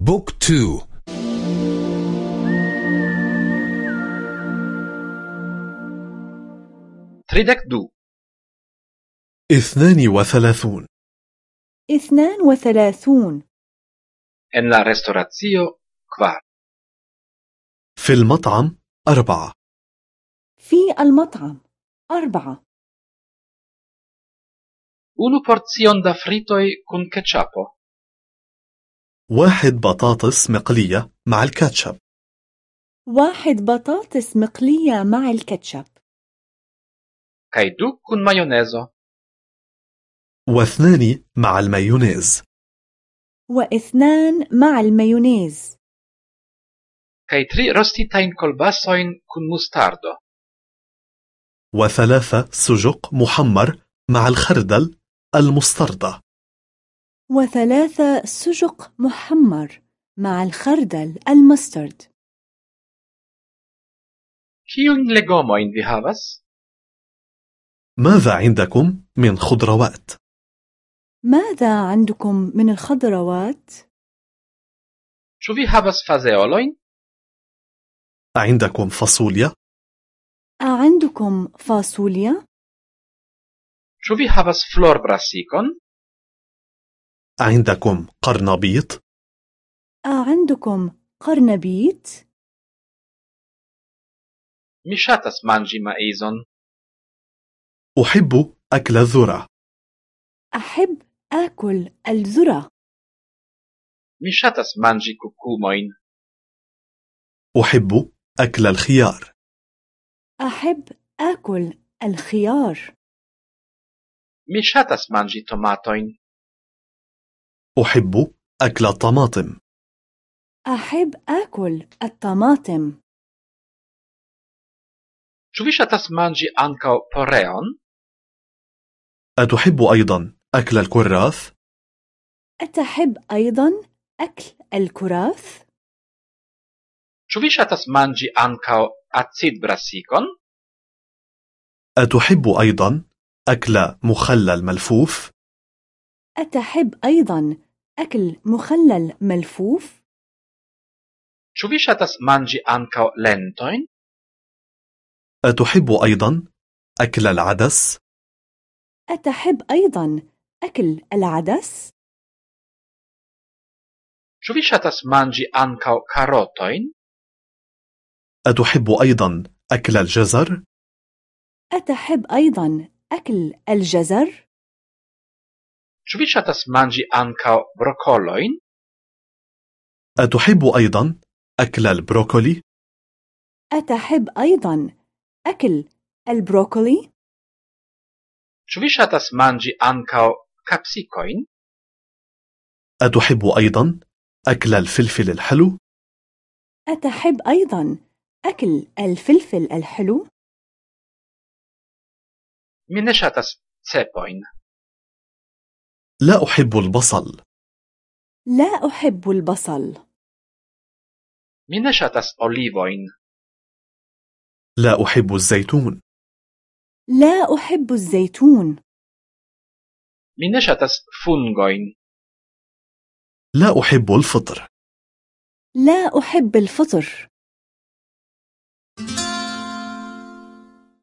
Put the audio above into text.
Book two. Tridek du اثنان وثلاثون. اثنان وثلاثون. En la restoracio kvar في المطعم أربعة. في المطعم أربعة. Unu porcion da fritoj kun ketchupo واحد بطاطس مقلية مع الكاتشب. واحد بطاطس مقلية مع الكاتشب. kaj du kun majonezo واثنان مع المايونيز. وإثنان مع المايونيز. kaj tri rostitajn kolbasojn kun mustardo وثلاثة سجق محمر مع الخردل المستردة. وثلاثة سجق محمر مع الخردل المسترد kiujn legomojn vi havas ماذا عندكم من خضروات؟ ماذا عندكم من الخضروات؟ ĉu vi havas fazeolojn عندكم فاصوليا؟ أعندكم فاصوليا؟ ĉu vi havas florbrasikon عندكم قرنبيط؟ أعندكم قرنبيط؟ mi ŝatas manĝi maizon أحب أكل الذرة. أحب آكل الذرة. mi ŝatas manĝi kukumojn أحب أكل الخيار. أحب آكل الخيار. mi ŝatas manĝi tomatojn أحب أكل الطماطم أحب آكل الطماطم ĉu vi ŝatas manĝi ankaŭ poreon أتحب أيضا أكل الكراث؟ أتحب أيضا أكل الكراث؟ ĉu vi ŝatas manĝi ankaŭ acidbrasikon أتحب أيضا أكل مخلل ملفوف؟ أتحب أيضا أكل مخلل ملفوف؟ ĉu vi ŝatas manĝi ankaŭ lentojn أتحب أيضا أكل العدس؟ أتحب أيضا أكل العدس؟ ĉu vi ŝatas manĝi ankaŭ karotojn أتحب أيضا أكل الجزر؟ أتحب أيضا أكل الجزر؟ Ĉu vi ŝatas manĝi ankaŭ brokolojn أتحب أيضا أكل البروكولي؟ أتحب أيضا أكل البروكولي؟ ĉu vi ŝatas manĝi ankaŭ kapsikojn أتحب أيضا أكل الفلفل الحلو؟ أتحب أيضا أكل الفلفل الحلو؟ ne ŝatas cepojn لا أحب البصل. لا أحب البصل. mi ne ŝatas olivojn لا أحب الزيتون. لا أحب الزيتون. mi ne ŝatas fungojn لا أحب الفطر. لا أحب الفطر.